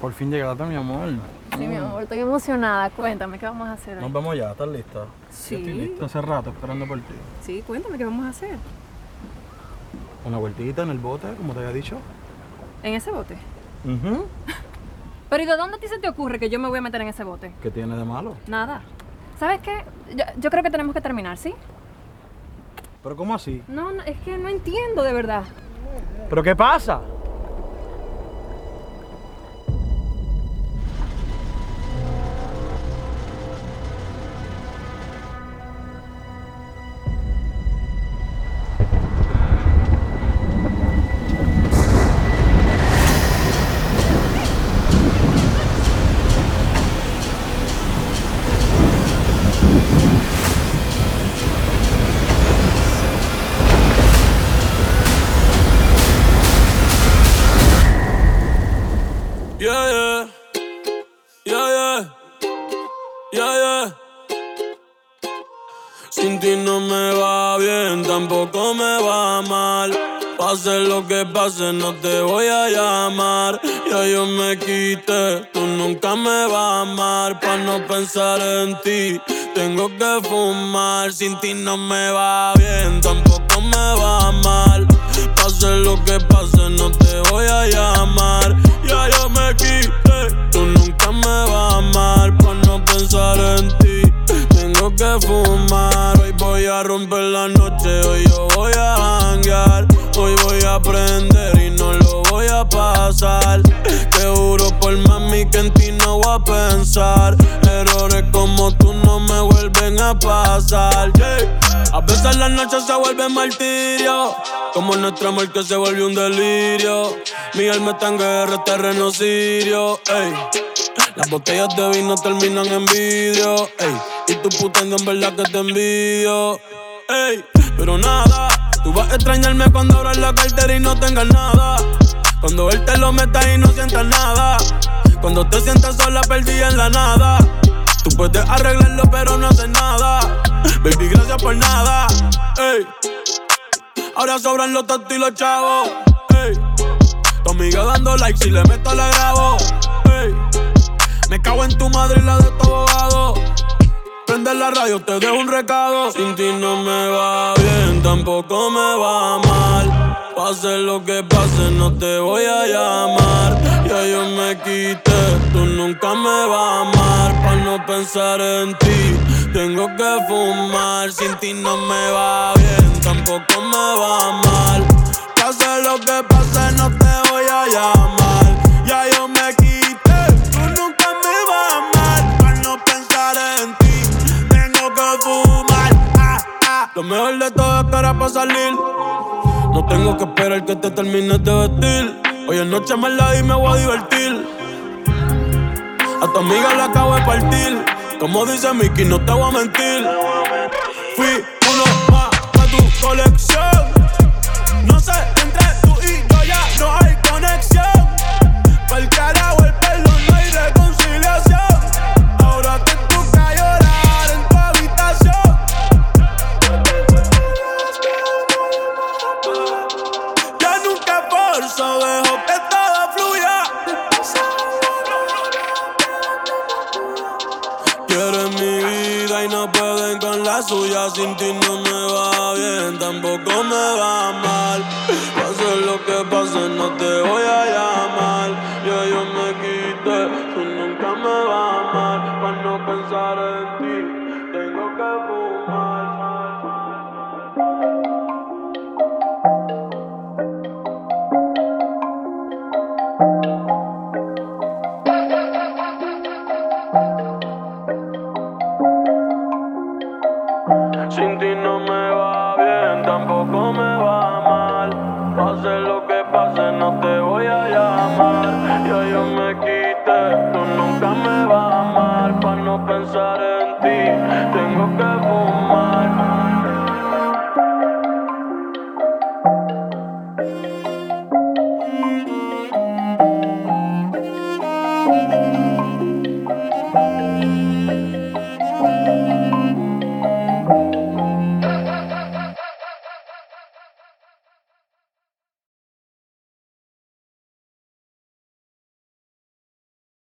Por fin llegaste, mi amor. Sí, mi amor, estoy emocionada. Cuéntame, ¿qué vamos a hacer hoy? Nos vemos ya, ¿estás lista? Sí. Yo estoy listo hace rato esperando por ti. Sí, cuéntame, ¿qué vamos a hacer? Una vueltita en el bote, como te había dicho. ¿En ese bote? Ujú. Pero ¿y de dónde a ti se te ocurre que yo me voy a meter en ese bote? ¿Qué tiene de malo? Nada. ¿Sabes qué? Yo, yo creo que tenemos que terminar, ¿sí? ¿Pero cómo así? No, no, es que no entiendo de verdad. ¿Pero qué pasa? Yeah, yeah. Sin ti no me va bien, tampoco me va mal. Pase lo que pase, no te voy a llamar. Ya yo me quité, tú nunca me vas a amar. Pa' no pensar en ti, tengo que fumar. Sin ti no me va bien, tampoco me va mal. Pase lo que pase, no te voy a llamar. Ya yo me quité, y no lo voy a pasar. Te juro por mami que en ti no voy a pensar. Errores como tú no me vuelven a pasar. yeah. A veces las noches se vuelven martirio. Como nuestro amor que se vuelve un delirio. Mi alma está en guerra, terreno sirio. Las botellas de vino terminan en vidrio. Ey. Y tu puta en verdad que te envidio. Ey. Pero nada, tú vas a extrañarme cuando abras la cartera y no tengas nada. Cuando él te lo meta y no sientas nada. Cuando te sientas sola, perdida en la nada. Tú puedes arreglarlo, pero no haces nada. Baby, gracias por nada. Ey. Ahora sobran los tontos y los chavos. Ey. Tu amiga dando like, si le meto la grabo. Ey. Me cago en tu madre y la de tu abogado. Prende la radio, te dejo un recado. Sin ti no me va tampoco me va mal. Pase lo que pase, no te voy a llamar. Ya yo me quité, tú nunca me vas a amar. Pa' no pensar en ti, tengo que fumar. Sin ti no me va bien, tampoco me va mal. Pase lo que pase, no te voy a llamar. Lo mejor de todo es que ahora pa' salir. No tengo que esperar que te termines de vestir. Hoy en noche me la y me voy a divertir. A tu amiga la acabo de partir. Como dice Mickey, no te voy a mentir. Fui la suya. Sin ti no me va bien, tampoco me va mal. Pase lo que pase, no te voy a llamar. Ya yo me quité, tú nunca me vas a amar. Para no pensar en ti, tengo que fumar. tampoco me